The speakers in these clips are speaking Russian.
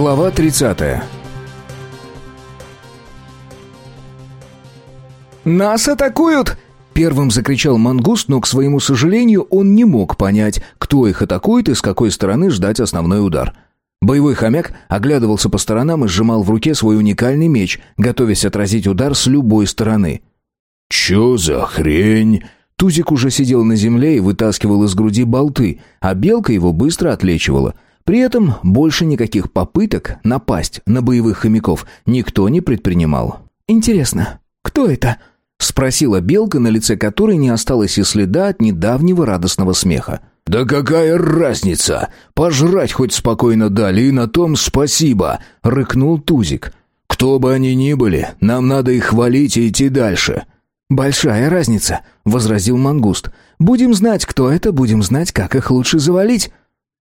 Глава 30 «Нас атакуют!» Первым закричал мангуст, но, к своему сожалению, он не мог понять, кто их атакует и с какой стороны ждать основной удар. Боевой хомяк оглядывался по сторонам и сжимал в руке свой уникальный меч, готовясь отразить удар с любой стороны. «Чё за хрень?» Тузик уже сидел на земле и вытаскивал из груди болты, а белка его быстро отлечивала. При этом больше никаких попыток напасть на боевых хомяков никто не предпринимал. «Интересно, кто это?» — спросила белка, на лице которой не осталось и следа от недавнего радостного смеха. «Да какая разница? Пожрать хоть спокойно дали, и на том спасибо!» — рыкнул Тузик. «Кто бы они ни были, нам надо их хвалить и идти дальше». «Большая разница», — возразил Мангуст. «Будем знать, кто это, будем знать, как их лучше завалить».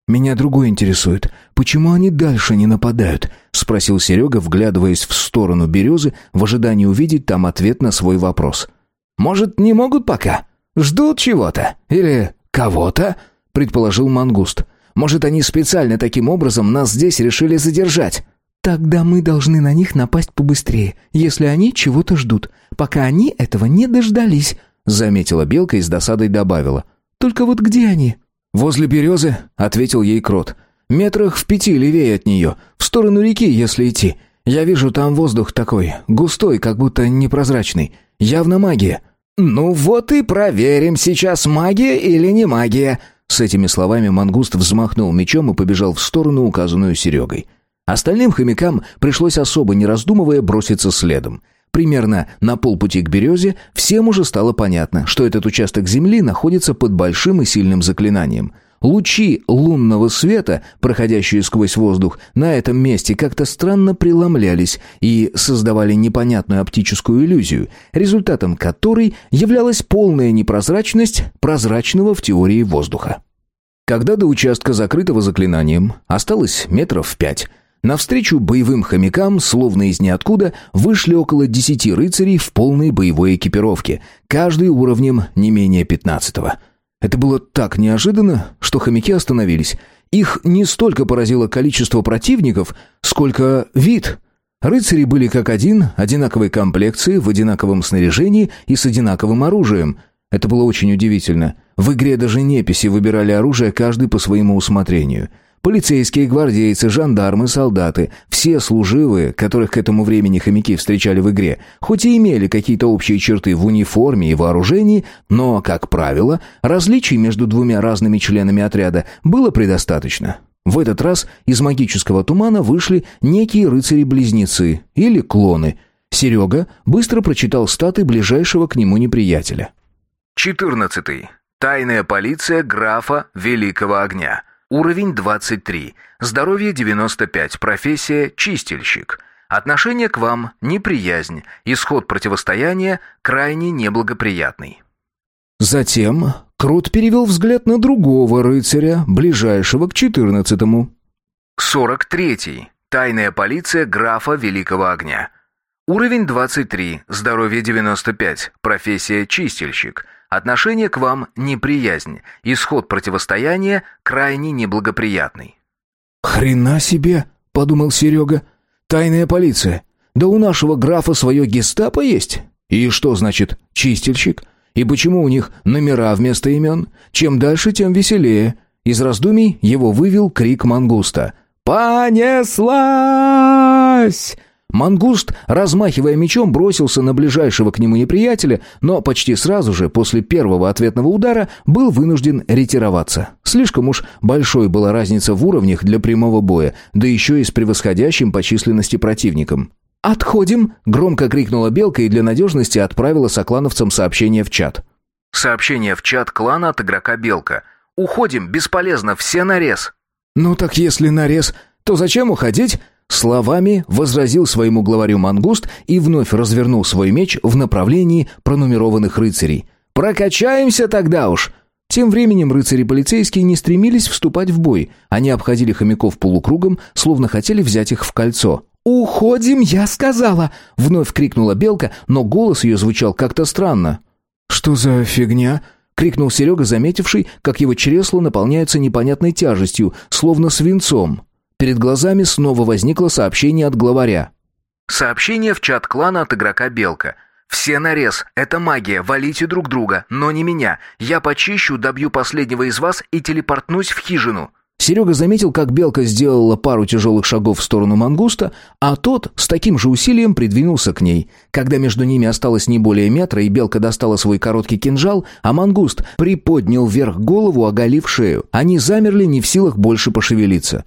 «Меня другое интересует. Почему они дальше не нападают?» — спросил Серега, вглядываясь в сторону березы, в ожидании увидеть там ответ на свой вопрос. «Может, не могут пока? Ждут чего-то? Или кого-то?» — предположил Мангуст. «Может, они специально таким образом нас здесь решили задержать?» «Тогда мы должны на них напасть побыстрее, если они чего-то ждут, пока они этого не дождались», — заметила Белка и с досадой добавила. «Только вот где они?» «Возле березы», — ответил ей Крот. «Метрах в пяти левее от нее, в сторону реки, если идти. Я вижу, там воздух такой, густой, как будто непрозрачный. Явно магия». «Ну вот и проверим сейчас, магия или не магия». С этими словами мангуст взмахнул мечом и побежал в сторону, указанную Серегой. Остальным хомякам пришлось особо не раздумывая броситься следом. Примерно на полпути к березе всем уже стало понятно, что этот участок земли находится под большим и сильным заклинанием. Лучи лунного света, проходящие сквозь воздух, на этом месте как-то странно преломлялись и создавали непонятную оптическую иллюзию, результатом которой являлась полная непрозрачность прозрачного в теории воздуха. Когда до участка, закрытого заклинанием, осталось метров пять, Навстречу боевым хомякам, словно из ниоткуда, вышли около десяти рыцарей в полной боевой экипировке, каждый уровнем не менее пятнадцатого. Это было так неожиданно, что хомяки остановились. Их не столько поразило количество противников, сколько вид. Рыцари были как один, одинаковой комплекции, в одинаковом снаряжении и с одинаковым оружием. Это было очень удивительно. В игре даже неписи выбирали оружие каждый по своему усмотрению – Полицейские, гвардейцы, жандармы, солдаты, все служивые, которых к этому времени хомяки встречали в игре, хоть и имели какие-то общие черты в униформе и вооружении, но, как правило, различий между двумя разными членами отряда было предостаточно. В этот раз из магического тумана вышли некие рыцари-близнецы или клоны. Серега быстро прочитал статы ближайшего к нему неприятеля. Четырнадцатый. Тайная полиция графа Великого Огня. Уровень 23. Здоровье 95. Профессия чистильщик. Отношение к вам неприязнь. Исход противостояния крайне неблагоприятный. Затем Крут перевел взгляд на другого рыцаря, ближайшего к четырнадцатому. 43. Тайная полиция графа Великого Огня. Уровень 23. Здоровье 95. Профессия чистильщик. Отношение к вам неприязнь. Исход противостояния крайне неблагоприятный. «Хрена себе!» — подумал Серега. «Тайная полиция. Да у нашего графа свое гестапо есть. И что значит «чистильщик»? И почему у них номера вместо имен? Чем дальше, тем веселее». Из раздумий его вывел крик мангуста. «Понеслась!» Мангуст, размахивая мечом, бросился на ближайшего к нему неприятеля, но почти сразу же, после первого ответного удара, был вынужден ретироваться. Слишком уж большой была разница в уровнях для прямого боя, да еще и с превосходящим по численности противником. «Отходим!» — громко крикнула Белка и для надежности отправила соклановцам сообщение в чат. Сообщение в чат клана от игрока Белка. «Уходим, бесполезно, все нарез!» «Ну так если нарез, то зачем уходить?» Словами возразил своему главарю мангуст и вновь развернул свой меч в направлении пронумерованных рыцарей. «Прокачаемся тогда уж!» Тем временем рыцари-полицейские не стремились вступать в бой. Они обходили хомяков полукругом, словно хотели взять их в кольцо. «Уходим, я сказала!» — вновь крикнула белка, но голос ее звучал как-то странно. «Что за фигня?» — крикнул Серега, заметивший, как его чресло наполняется непонятной тяжестью, словно свинцом. Перед глазами снова возникло сообщение от главаря. Сообщение в чат клана от игрока Белка. «Все нарез. Это магия. Валите друг друга. Но не меня. Я почищу, добью последнего из вас и телепортнусь в хижину». Серега заметил, как белка сделала пару тяжелых шагов в сторону мангуста, а тот с таким же усилием придвинулся к ней. Когда между ними осталось не более метра, и белка достала свой короткий кинжал, а мангуст приподнял вверх голову, оголив шею. Они замерли, не в силах больше пошевелиться.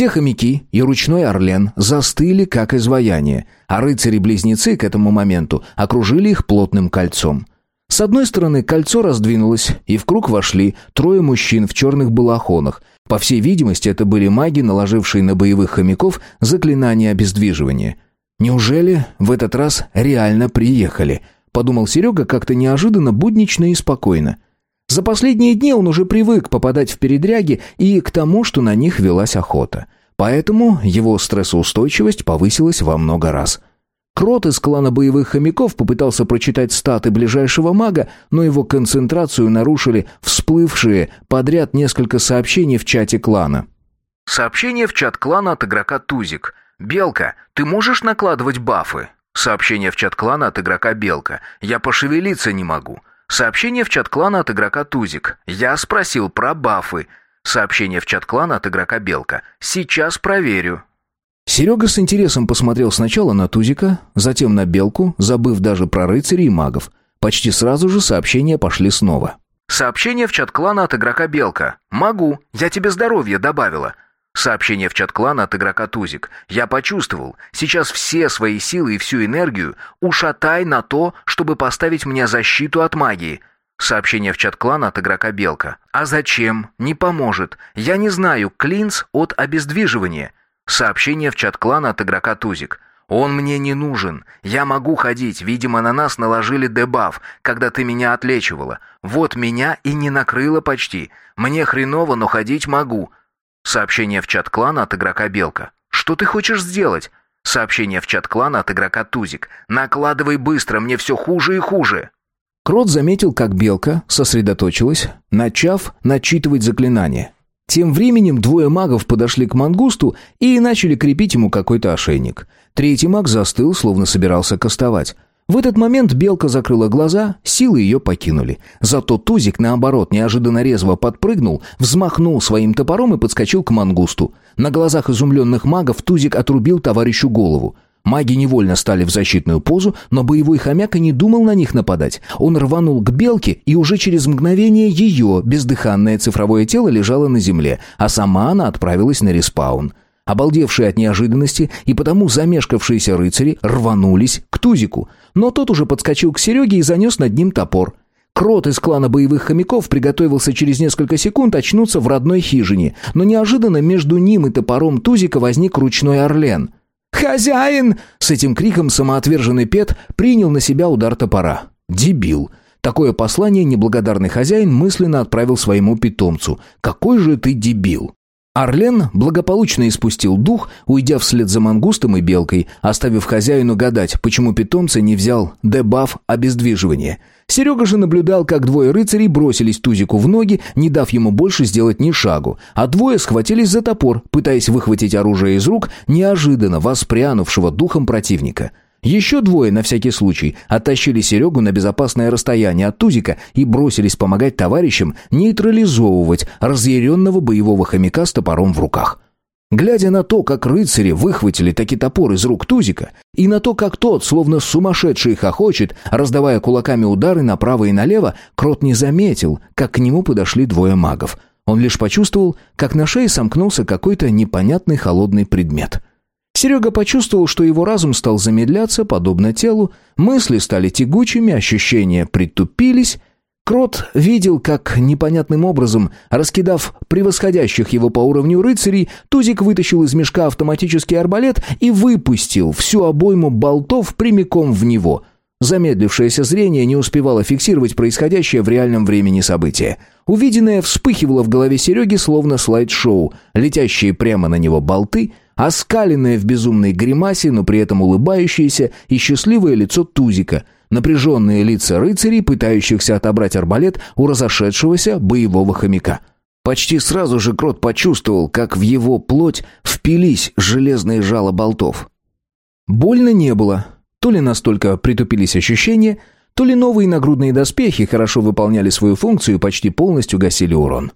Все хомяки и ручной орлен застыли, как изваяние, а рыцари-близнецы к этому моменту окружили их плотным кольцом. С одной стороны кольцо раздвинулось, и в круг вошли трое мужчин в черных балахонах. По всей видимости, это были маги, наложившие на боевых хомяков заклинание обездвиживания. «Неужели в этот раз реально приехали?» — подумал Серега как-то неожиданно, буднично и спокойно. За последние дни он уже привык попадать в передряги и к тому, что на них велась охота. Поэтому его стрессоустойчивость повысилась во много раз — Крот из клана боевых хомяков попытался прочитать статы ближайшего мага, но его концентрацию нарушили всплывшие подряд несколько сообщений в чате клана. Сообщение в чат клана от игрока Тузик. «Белка, ты можешь накладывать бафы?» Сообщение в чат клана от игрока Белка. «Я пошевелиться не могу». Сообщение в чат клана от игрока Тузик. «Я спросил про бафы». Сообщение в чат клана от игрока Белка. «Сейчас проверю». Серега с интересом посмотрел сначала на Тузика, затем на Белку, забыв даже про рыцарей и магов. Почти сразу же сообщения пошли снова. «Сообщение в чат клана от игрока Белка. Могу. Я тебе здоровье добавила». Сообщение в чат клана от игрока Тузик. «Я почувствовал. Сейчас все свои силы и всю энергию ушатай на то, чтобы поставить мне защиту от магии». Сообщение в чат клана от игрока Белка. «А зачем? Не поможет. Я не знаю клинц от обездвиживания». Сообщение в чат клана от игрока Тузик. «Он мне не нужен. Я могу ходить. Видимо, на нас наложили дебаф, когда ты меня отлечивала. Вот меня и не накрыло почти. Мне хреново, но ходить могу». Сообщение в чат клана от игрока Белка. «Что ты хочешь сделать?» Сообщение в чат клана от игрока Тузик. «Накладывай быстро, мне все хуже и хуже». Крот заметил, как Белка сосредоточилась, начав начитывать заклинание. Тем временем двое магов подошли к мангусту и начали крепить ему какой-то ошейник. Третий маг застыл, словно собирался кастовать. В этот момент белка закрыла глаза, силы ее покинули. Зато Тузик, наоборот, неожиданно резво подпрыгнул, взмахнул своим топором и подскочил к мангусту. На глазах изумленных магов Тузик отрубил товарищу голову. Маги невольно стали в защитную позу, но боевой хомяк и не думал на них нападать. Он рванул к белке, и уже через мгновение ее бездыханное цифровое тело лежало на земле, а сама она отправилась на респаун. Обалдевшие от неожиданности и потому замешкавшиеся рыцари рванулись к Тузику, но тот уже подскочил к Сереге и занес над ним топор. Крот из клана боевых хомяков приготовился через несколько секунд очнуться в родной хижине, но неожиданно между ним и топором Тузика возник ручной орлен — «Хозяин!» С этим криком самоотверженный Пет принял на себя удар топора. «Дебил!» Такое послание неблагодарный хозяин мысленно отправил своему питомцу. «Какой же ты дебил!» Орлен благополучно испустил дух, уйдя вслед за мангустом и белкой, оставив хозяину гадать, почему питомца не взял дебаф обездвиживания. Серега же наблюдал, как двое рыцарей бросились Тузику в ноги, не дав ему больше сделать ни шагу, а двое схватились за топор, пытаясь выхватить оружие из рук неожиданно воспрянувшего духом противника. Еще двое, на всякий случай, оттащили Серегу на безопасное расстояние от Тузика и бросились помогать товарищам нейтрализовывать разъяренного боевого хомяка с топором в руках. Глядя на то, как рыцари выхватили таки топор из рук Тузика, и на то, как тот, словно сумасшедший, хохочет, раздавая кулаками удары направо и налево, Крот не заметил, как к нему подошли двое магов. Он лишь почувствовал, как на шее сомкнулся какой-то непонятный холодный предмет. Серега почувствовал, что его разум стал замедляться, подобно телу, мысли стали тягучими, ощущения притупились. Крот видел, как непонятным образом, раскидав превосходящих его по уровню рыцарей, Тузик вытащил из мешка автоматический арбалет и выпустил всю обойму болтов прямиком в него. Замедлившееся зрение не успевало фиксировать происходящее в реальном времени события. Увиденное вспыхивало в голове Сереги словно слайд-шоу, летящие прямо на него болты — оскаленное в безумной гримасе, но при этом улыбающееся и счастливое лицо Тузика, напряженные лица рыцарей, пытающихся отобрать арбалет у разошедшегося боевого хомяка. Почти сразу же Крот почувствовал, как в его плоть впились железные жало болтов. Больно не было. То ли настолько притупились ощущения, то ли новые нагрудные доспехи хорошо выполняли свою функцию и почти полностью гасили урон.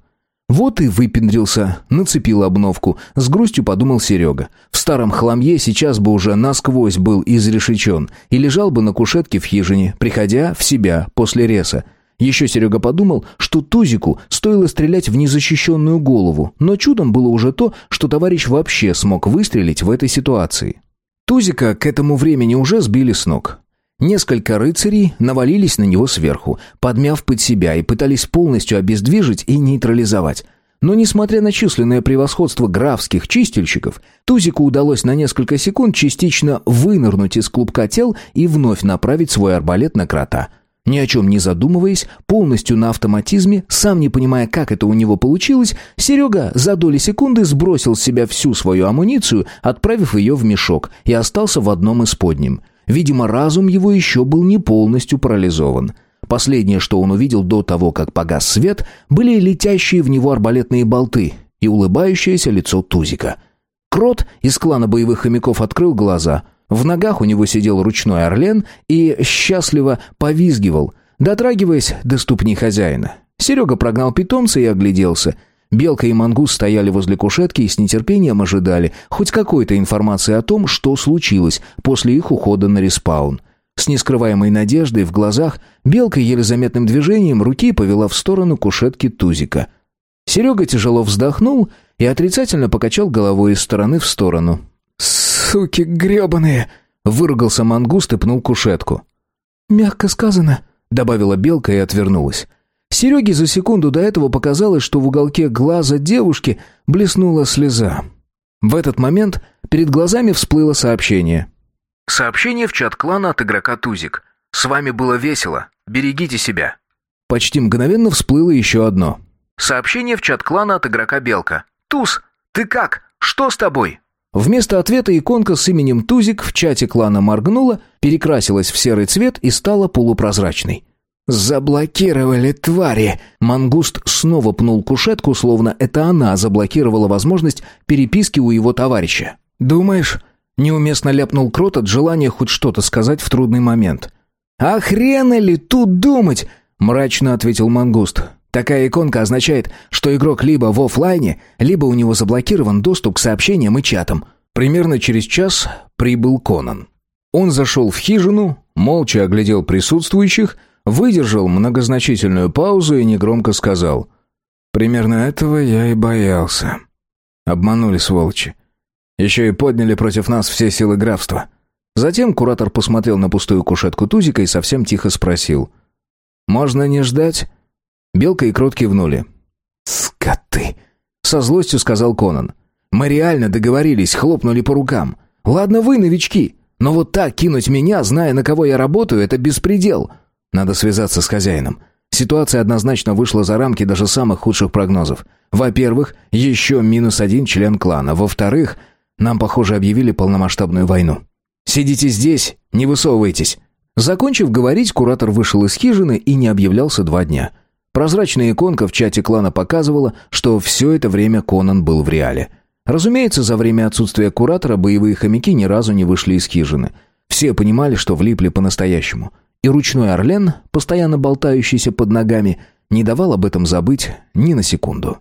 Вот и выпендрился, нацепил обновку, с грустью подумал Серега. В старом хламье сейчас бы уже насквозь был изрешечен и лежал бы на кушетке в хижине, приходя в себя после реса. Еще Серега подумал, что Тузику стоило стрелять в незащищенную голову, но чудом было уже то, что товарищ вообще смог выстрелить в этой ситуации. Тузика к этому времени уже сбили с ног. Несколько рыцарей навалились на него сверху, подмяв под себя и пытались полностью обездвижить и нейтрализовать. Но несмотря на численное превосходство графских чистильщиков, Тузику удалось на несколько секунд частично вынырнуть из клубка тел и вновь направить свой арбалет на крота. Ни о чем не задумываясь, полностью на автоматизме, сам не понимая, как это у него получилось, Серега за доли секунды сбросил с себя всю свою амуницию, отправив ее в мешок, и остался в одном из подним – Видимо, разум его еще был не полностью парализован. Последнее, что он увидел до того, как погас свет, были летящие в него арбалетные болты и улыбающееся лицо Тузика. Крот из клана боевых хомяков открыл глаза. В ногах у него сидел ручной орлен и счастливо повизгивал, дотрагиваясь до ступни хозяина. Серега прогнал питомца и огляделся – Белка и мангуст стояли возле кушетки и с нетерпением ожидали хоть какой-то информации о том, что случилось после их ухода на респаун. С нескрываемой надеждой в глазах Белка еле заметным движением руки повела в сторону кушетки Тузика. Серега тяжело вздохнул и отрицательно покачал головой из стороны в сторону. «Суки гребаные!» — выругался мангуст и пнул кушетку. «Мягко сказано», — добавила Белка и отвернулась. Сереге за секунду до этого показалось, что в уголке глаза девушки блеснула слеза. В этот момент перед глазами всплыло сообщение. «Сообщение в чат клана от игрока Тузик. С вами было весело. Берегите себя». Почти мгновенно всплыло еще одно. «Сообщение в чат клана от игрока Белка. Туз, ты как? Что с тобой?» Вместо ответа иконка с именем Тузик в чате клана моргнула, перекрасилась в серый цвет и стала полупрозрачной. «Заблокировали, твари!» Мангуст снова пнул кушетку, словно это она заблокировала возможность переписки у его товарища. «Думаешь?» Неуместно ляпнул Крот от желания хоть что-то сказать в трудный момент. «А хрена ли тут думать?» Мрачно ответил Мангуст. Такая иконка означает, что игрок либо в офлайне, либо у него заблокирован доступ к сообщениям и чатам. Примерно через час прибыл Конан. Он зашел в хижину, молча оглядел присутствующих, выдержал многозначительную паузу и негромко сказал. «Примерно этого я и боялся. Обманули сволочи. Еще и подняли против нас все силы графства». Затем куратор посмотрел на пустую кушетку Тузика и совсем тихо спросил. «Можно не ждать?» Белка и Крот кивнули. «Скоты!» — со злостью сказал Конан. «Мы реально договорились, хлопнули по рукам. Ладно вы, новички, но вот так кинуть меня, зная, на кого я работаю, это беспредел. Надо связаться с хозяином. Ситуация однозначно вышла за рамки даже самых худших прогнозов. Во-первых, еще минус один член клана. Во-вторых, нам, похоже, объявили полномасштабную войну. Сидите здесь, не высовывайтесь. Закончив говорить, куратор вышел из хижины и не объявлялся два дня. Прозрачная иконка в чате клана показывала, что все это время Конан был в реале. Разумеется, за время отсутствия куратора боевые хомяки ни разу не вышли из хижины. Все понимали, что влипли по-настоящему – и ручной орлен, постоянно болтающийся под ногами, не давал об этом забыть ни на секунду.